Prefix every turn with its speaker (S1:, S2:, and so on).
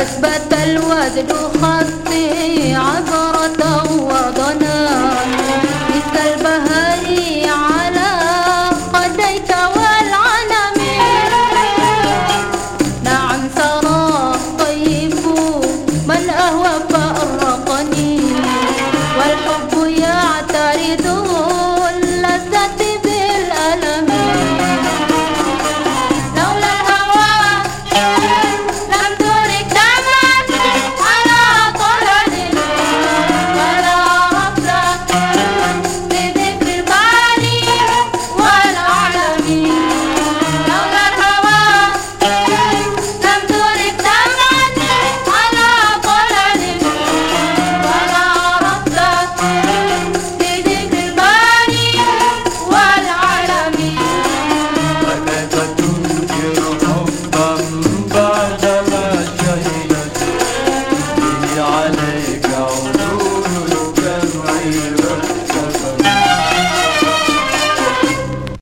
S1: أثبت الوزن خط